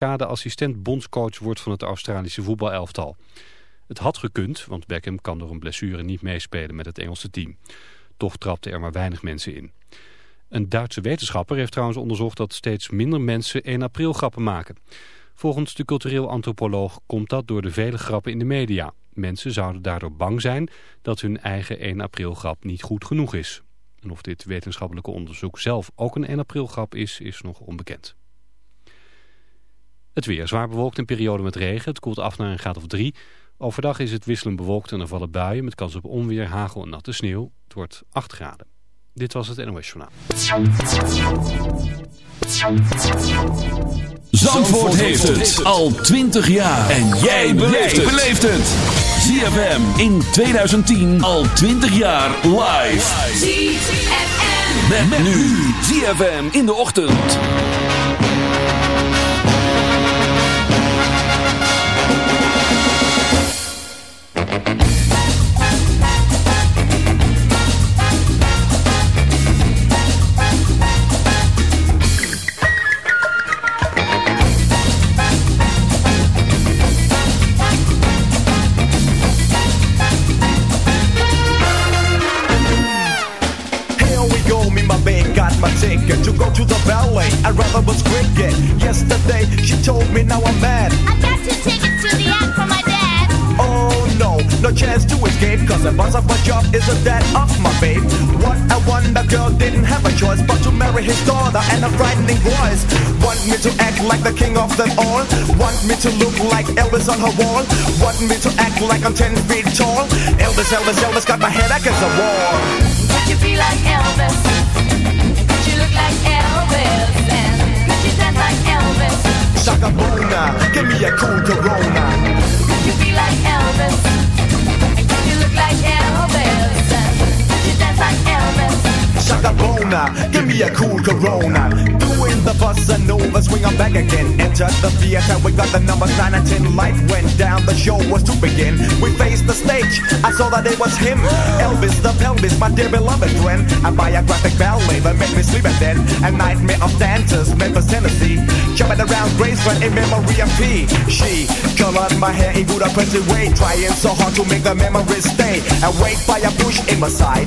de assistent bondscoach wordt van het Australische voetbalelftal. Het had gekund, want Beckham kan door een blessure niet meespelen met het Engelse team. Toch trapten er maar weinig mensen in. Een Duitse wetenschapper heeft trouwens onderzocht dat steeds minder mensen 1 april grappen maken. Volgens de cultureel antropoloog komt dat door de vele grappen in de media. Mensen zouden daardoor bang zijn dat hun eigen 1 april grap niet goed genoeg is. En of dit wetenschappelijke onderzoek zelf ook een 1 april grap is, is nog onbekend. Het weer zwaar bewolkt in periode met regen. Het koelt af naar een graad of drie. Overdag is het wisselend bewolkt en er vallen buien met kans op onweer, hagel en natte sneeuw. Het wordt 8 graden. Dit was het NOS Journaal. Zandvoort heeft het al 20 jaar. En jij beleeft het. ZFM in 2010 al 20 jaar live. ZFM. Met, nu. ZFM in de ochtend. I rather was cricket. Yesterday she told me now I'm mad. I got two tickets to the no, no chance to escape. Cause the boss of my job is a dad of my babe. What a wonder girl didn't have a choice but to marry his daughter and a frightening voice. Want me to act like the king of them all? Want me to look like Elvis on her wall? Want me to act like I'm 10 feet tall? Elvis, Elvis, Elvis got my head against the wall. Could you be like Shaka Bona, give me a cool Corona. Could you be like Elvis? Shaka Bona, give me a cool Corona. Doing the bossa nova, swing on back again. Enter the theater, we got the numbers 9 and 10. Life went down, the show was to begin. We faced the stage, I saw that it was him. Elvis the pelvis, my dear beloved friend. A biographic ballet that made me sleep at then. A nightmare of dancers, Memphis, Tennessee. Jumping around Graceland in memory of P. She colored my hair in good oppressive way. Trying so hard to make the memories stay. Wait by a bush in my side.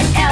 Elvis?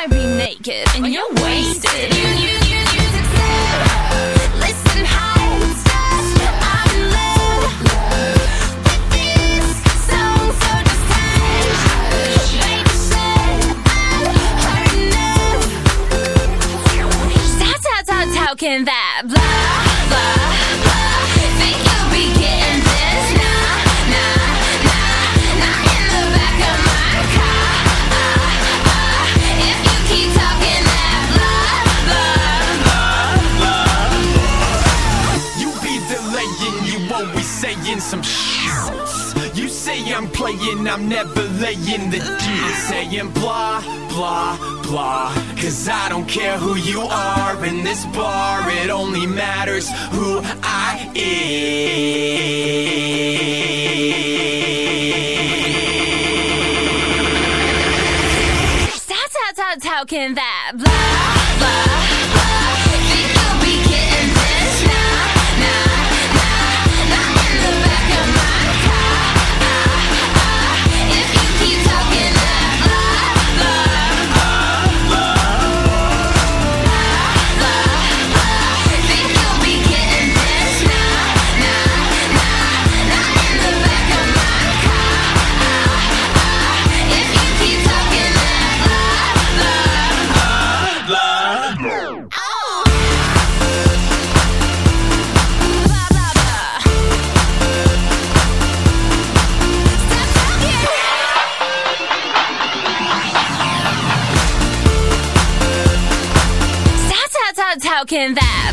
wanna be naked and well, you're, you're wasted. wasted. You, you, you, you deserve. Listen. I'm this song, so I'm enough. How, can that blah? saying some shouts, You say I'm playing, I'm never laying the deal. Saying blah, blah, blah. Cause I don't care who you are in this bar, it only matters who I am. 吵吵吵，看吧，blah。broken that?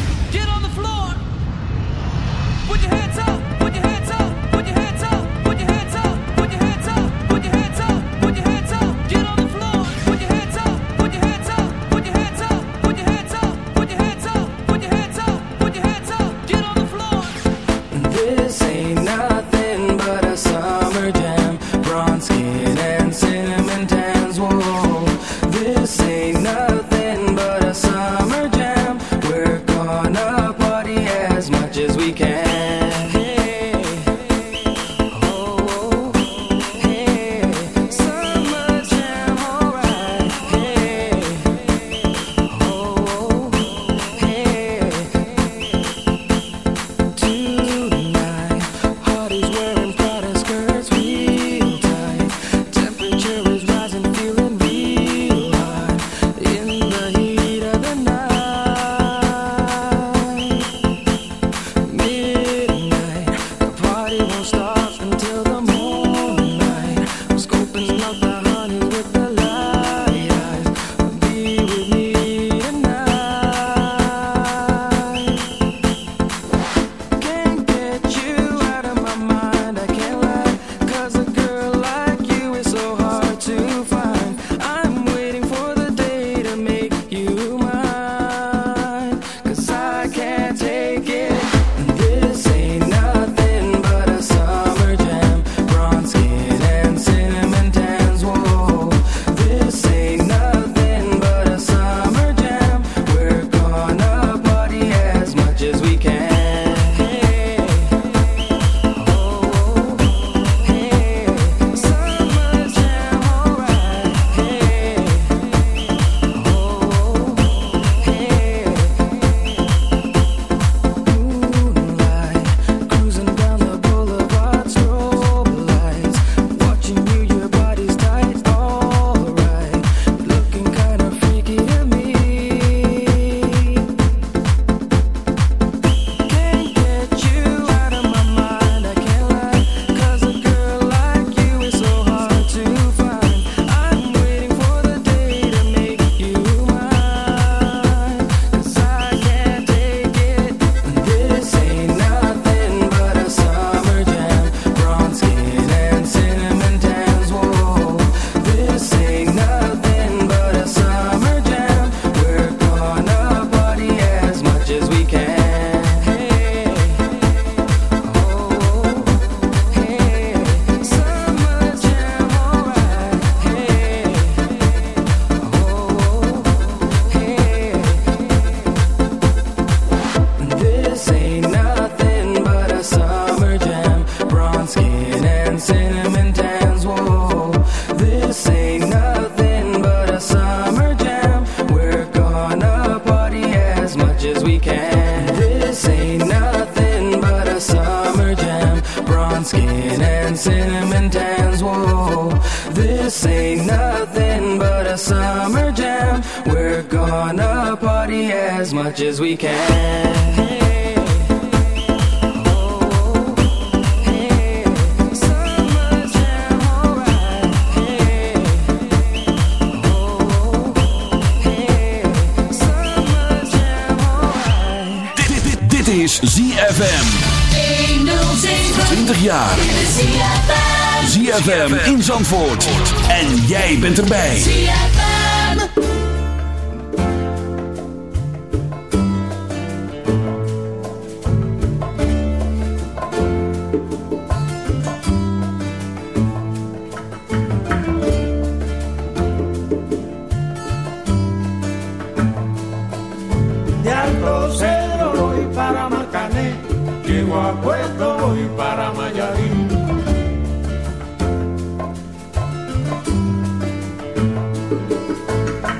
Voy para Mayarín.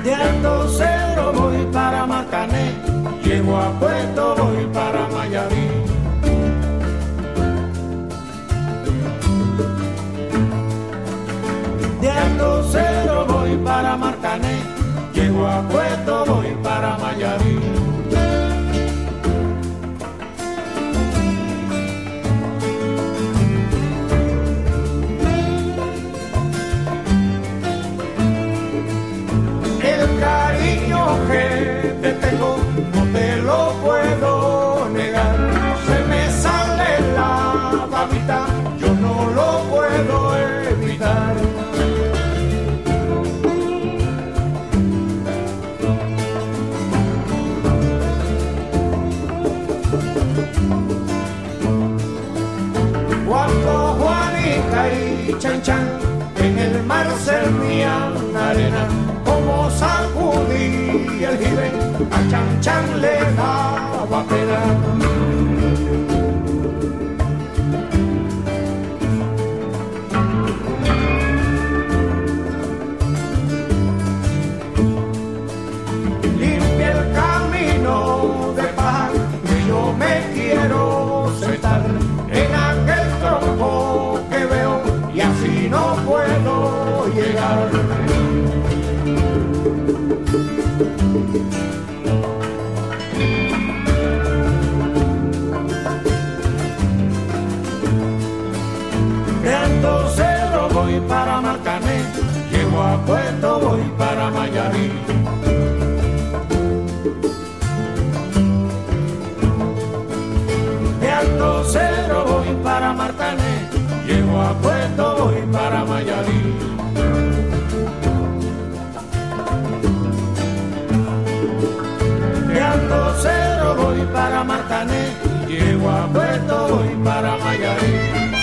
De Alto Cedro voy para Marcané, llego a Puerto voy para Mayarín. De Alto Cedro voy para Marcané, llego a Puerto Chan Chan en el mar servían arena, como sacudí el jibe, a Chan Chan le daba pena. De Alto Cedro voy para Marcané, llego a Puerto voy para Mayarín. De Alto Cedro voy para Marcané, llego a Puerto voy para Mayarín. Para Marcané, llego a Puerto voy para Mayarín.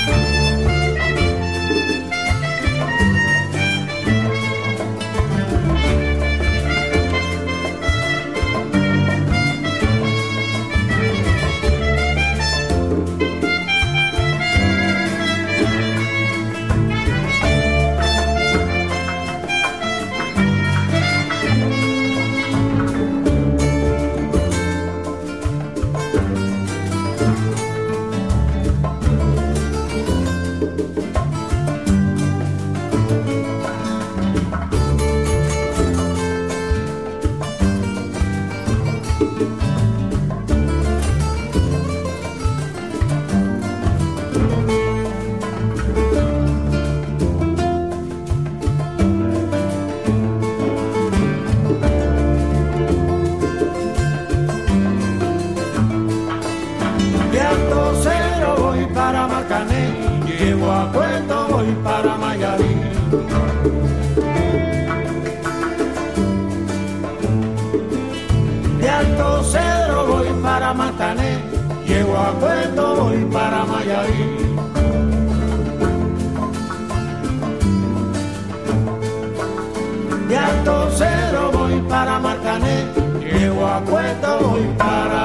De Alto Cedro voy para Marcané, llego a Puerto voy para Mayarín. De Alto Cedro voy para Marcané, llego a Puerto voy para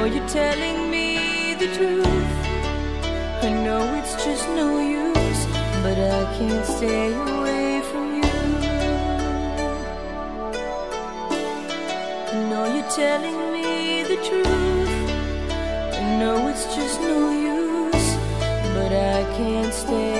know you're telling me the truth. I know it's just no use, but I can't stay away from you. No, you're telling me the truth. I know it's just no use, but I can't stay.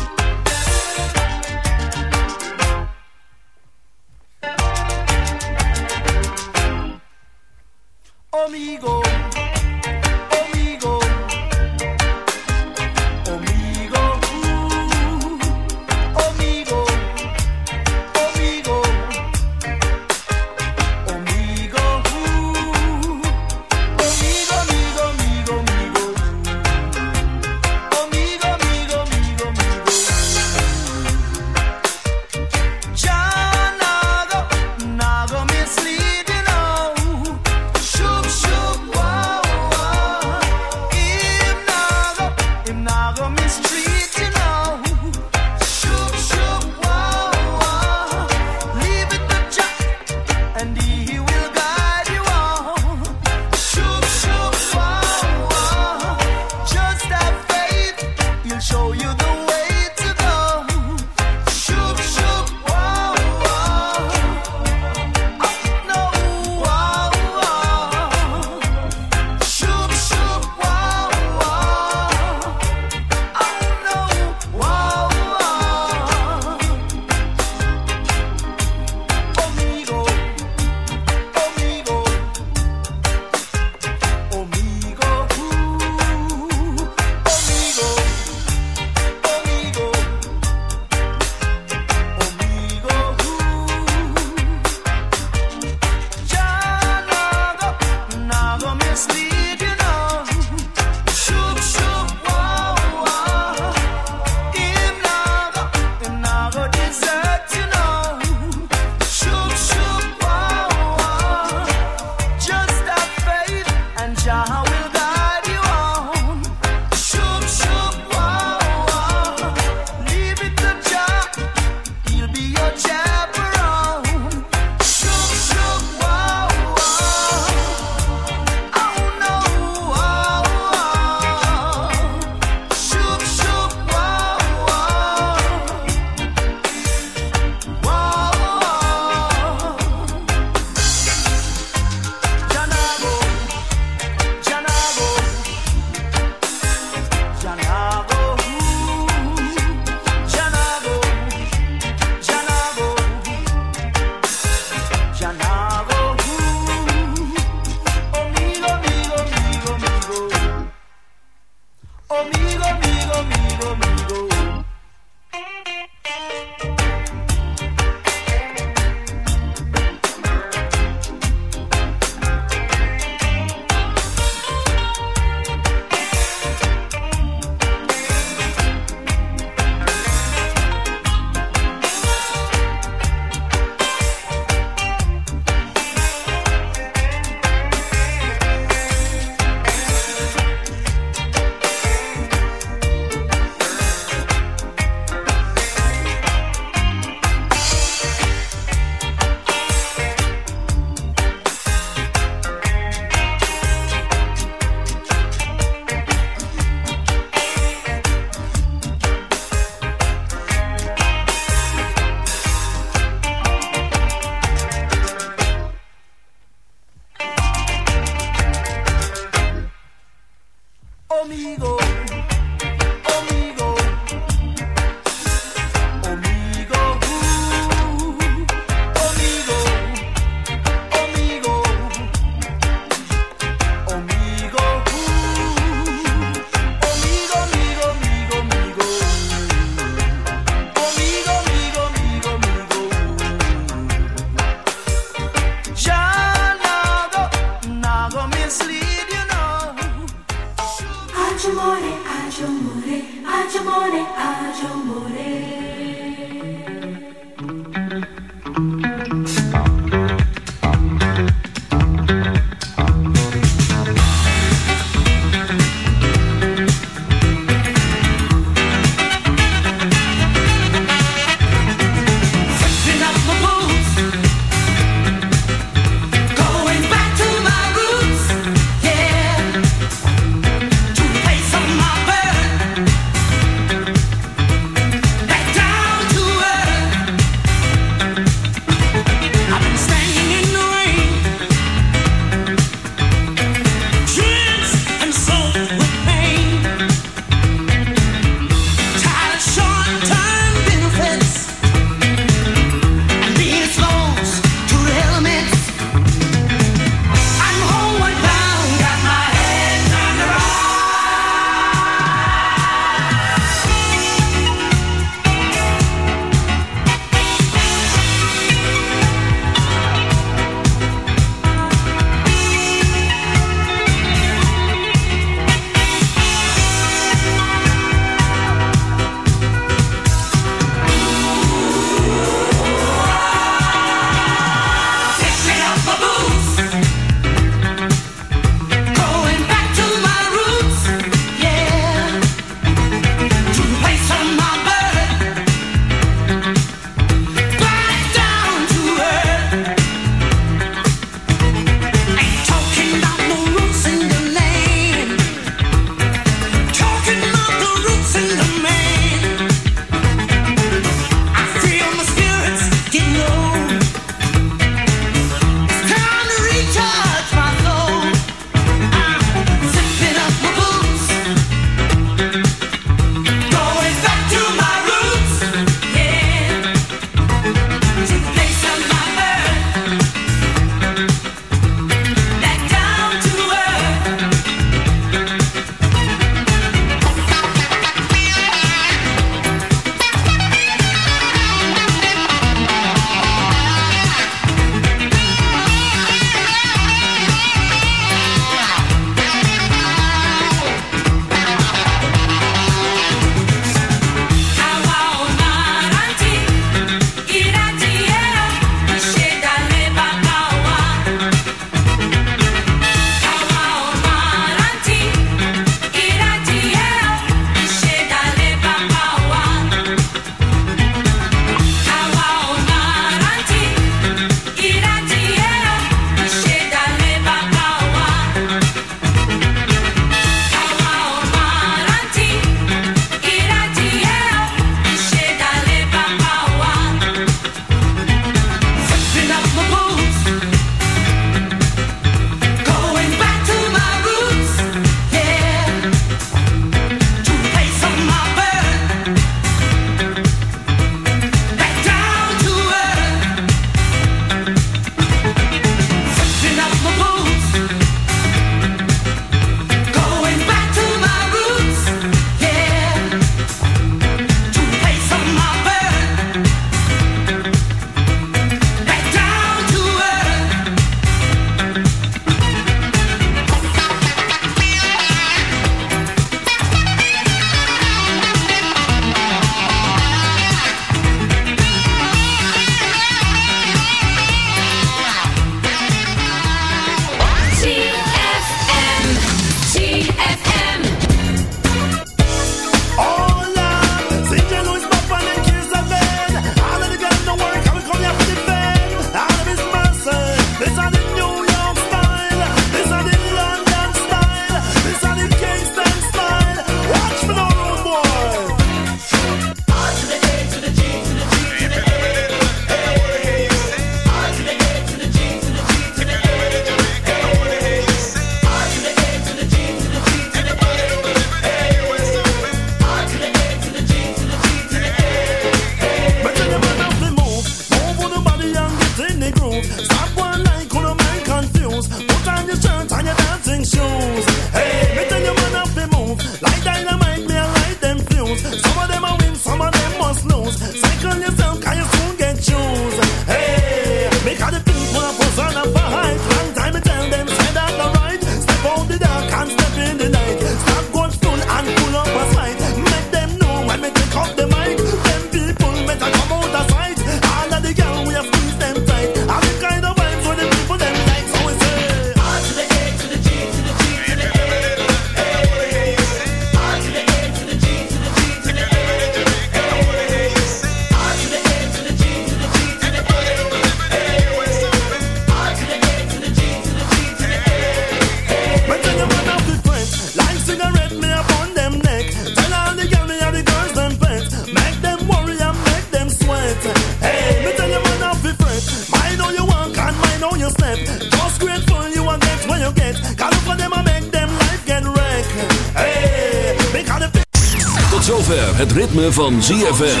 het ritme van ZFM.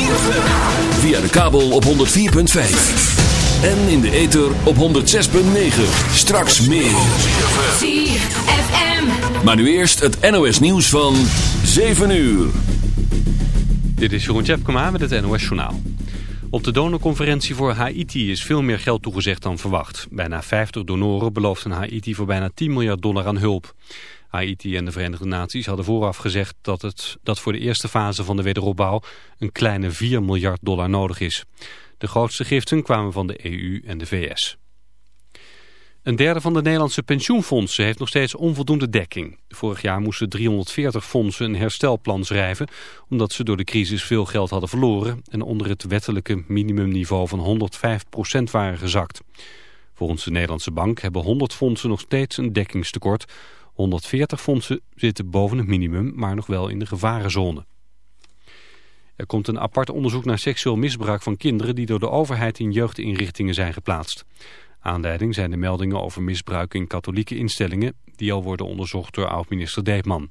Via de kabel op 104.5. En in de ether op 106.9. Straks meer. ZFM. Maar nu eerst het NOS nieuws van 7 uur. Dit is Jeroen Tjepkema met het NOS Journaal. Op de donorconferentie voor Haiti is veel meer geld toegezegd dan verwacht. Bijna 50 donoren beloofden Haiti voor bijna 10 miljard dollar aan hulp. Haiti en de Verenigde Naties hadden vooraf gezegd dat, het, dat voor de eerste fase van de wederopbouw een kleine 4 miljard dollar nodig is. De grootste giften kwamen van de EU en de VS. Een derde van de Nederlandse pensioenfondsen heeft nog steeds onvoldoende dekking. Vorig jaar moesten 340 fondsen een herstelplan schrijven... omdat ze door de crisis veel geld hadden verloren... en onder het wettelijke minimumniveau van 105% waren gezakt. Volgens de Nederlandse Bank hebben 100 fondsen nog steeds een dekkingstekort. 140 fondsen zitten boven het minimum, maar nog wel in de gevarenzone. Er komt een apart onderzoek naar seksueel misbruik van kinderen... die door de overheid in jeugdinrichtingen zijn geplaatst. Aanleiding zijn de meldingen over misbruik in katholieke instellingen... die al worden onderzocht door oud-minister Deepman.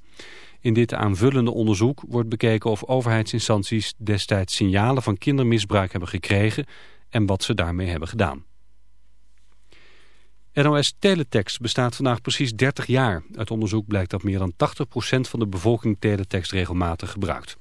In dit aanvullende onderzoek wordt bekeken of overheidsinstanties... destijds signalen van kindermisbruik hebben gekregen... en wat ze daarmee hebben gedaan. NOS Teletext bestaat vandaag precies 30 jaar. Uit onderzoek blijkt dat meer dan 80% van de bevolking teletext regelmatig gebruikt.